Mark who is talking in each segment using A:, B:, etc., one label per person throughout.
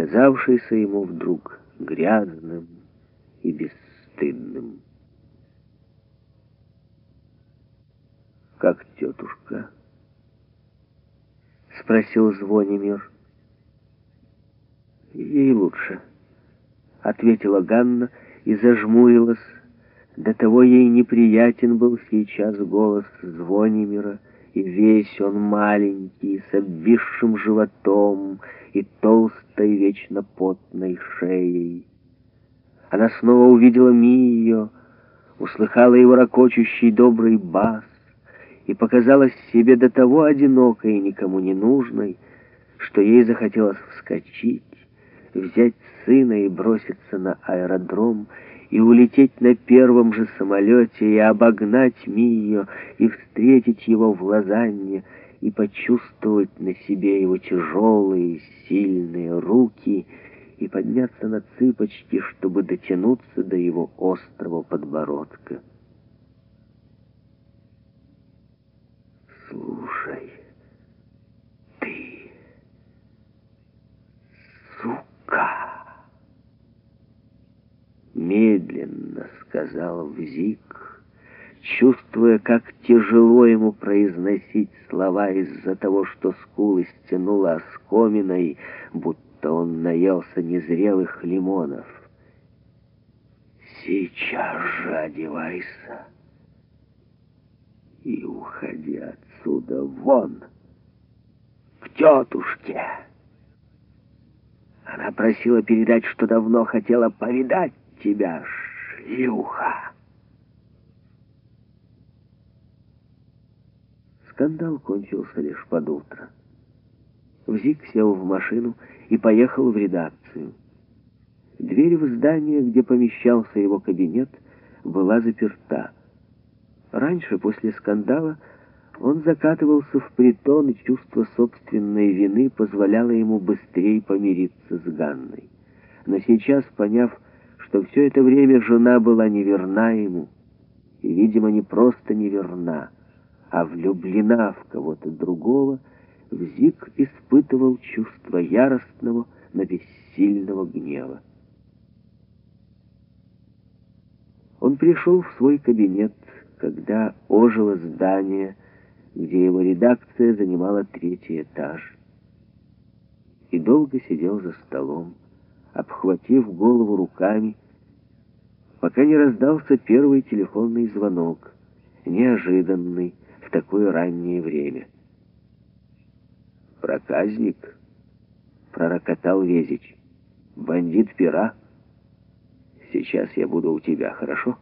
A: показавшийся ему вдруг грязным и бесстыдным. «Как тетушка?» — спросил Звонимир. «Ей лучше», — ответила Ганна и зажмурилась. До того ей неприятен был сейчас голос Звонимира, и весь он маленький, с обвисшим животом и толстой, вечно потной шеей. Она снова увидела Мию, услыхала его ракочущий добрый бас и показалась себе до того одинокой и никому не нужной, что ей захотелось вскочить, взять сына и броситься на аэродром, и улететь на первом же самолете, и обогнать Мию, и встретить его в Лозанне, и почувствовать на себе его тяжелые, сильные руки, и подняться на цыпочки, чтобы дотянуться до его острого подбородка. «Слушай, ты, сука!» Медленно сказал Взик, чувствуя, как тяжело ему произносить слова из-за того, что скулы стянула оскоминой, будто он наелся незрелых лимонов. «Сейчас же одевайся и уходи отсюда вон, к тетушке!» Она просила передать, что давно хотела повидать тебя, шлюха!» Скандал кончился лишь под утро. Взик сел в машину и поехал в редакцию. Дверь в здание, где помещался его кабинет, была заперта. Раньше, после скандала, он закатывался в притон, и чувство собственной вины позволяло ему быстрее помириться с Ганной. Но сейчас, поняв, что все это время жена была неверна ему, и, видимо, не просто неверна, а влюблена в кого-то другого, Взик испытывал чувство яростного, но бессильного гнева. Он пришел в свой кабинет, когда ожило здание, где его редакция занимала третий этаж, и долго сидел за столом, обхватив голову руками, пока не раздался первый телефонный звонок, неожиданный в такое раннее время. «Проказник?» — пророкотал Везич. «Бандит пера? Сейчас я буду у тебя, хорошо?»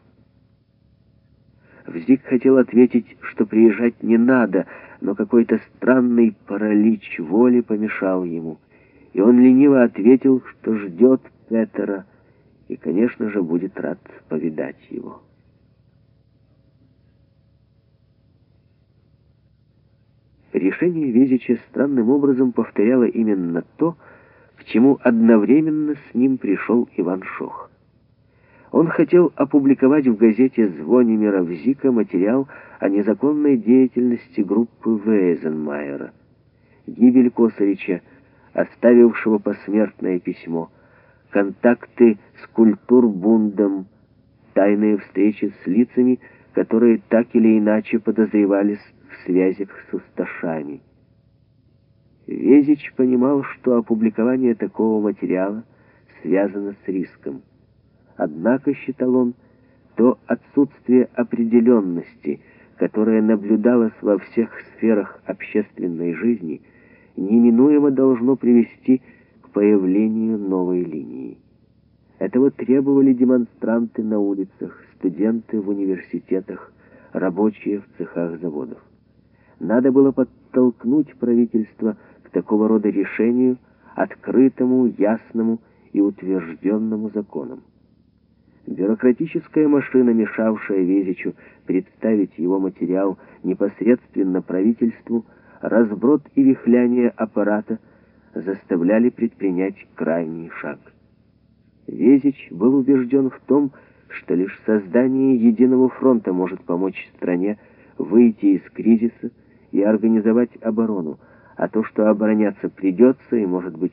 A: Вздик хотел ответить, что приезжать не надо, но какой-то странный паралич воли помешал ему, и он лениво ответил, что ждет Петера, и, конечно же, будет рад повидать его. Решение Везича странным образом повторяло именно то, к чему одновременно с ним пришел Иван Шох. Он хотел опубликовать в газете «Звонимира Взика» материал о незаконной деятельности группы Вейзенмайера. Гибель Косарича, оставившего посмертное письмо – контакты с культурбундом, тайные встречи с лицами, которые так или иначе подозревались в связях с усташами. Везич понимал, что опубликование такого материала связано с риском. Однако, считал он, то отсутствие определенности, которое наблюдалось во всех сферах общественной жизни, неминуемо должно привести к появлению новой линии. Этого требовали демонстранты на улицах, студенты в университетах, рабочие в цехах заводов. Надо было подтолкнуть правительство к такого рода решению, открытому, ясному и утвержденному законом. Бюрократическая машина, мешавшая Везичу представить его материал непосредственно правительству, разброд и вихляние аппарата – заставляли предпринять крайний шаг. Везич был убежден в том, что лишь создание единого фронта может помочь стране выйти из кризиса и организовать оборону, а то, что обороняться придется и, может быть,